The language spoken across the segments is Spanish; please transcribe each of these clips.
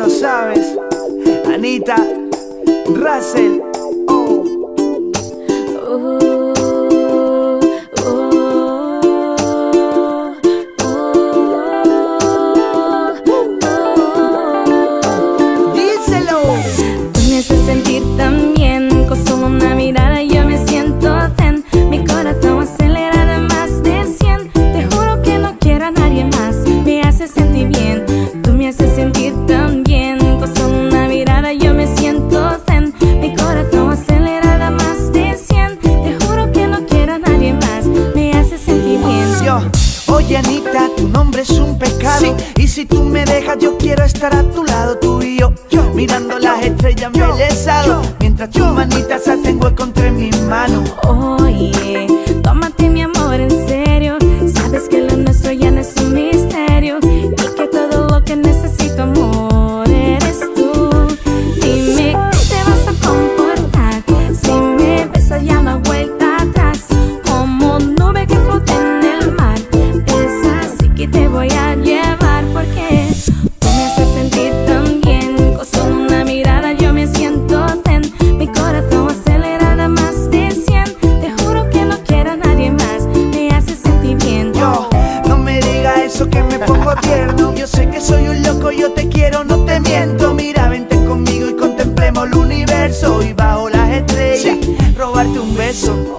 lo sabes. Anita, Russell. si tú me dejas, yo quiero estar a tu lado, tú y yo. mirando las estrellas, yo, embelesado. Mientras tus manitas hacen hueco entre mis manos. Oye. robarte un beso.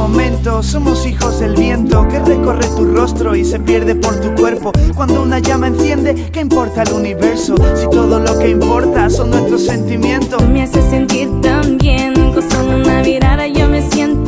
momento somos hijos del viento que recorre tu rostro y se pierde por tu cuerpo. Cuando una llama enciende, ¿qué importa el universo? Si todo lo que importa son nuestros sentimientos. Me hace sentir tan bien, con solo una mirada yo me siento.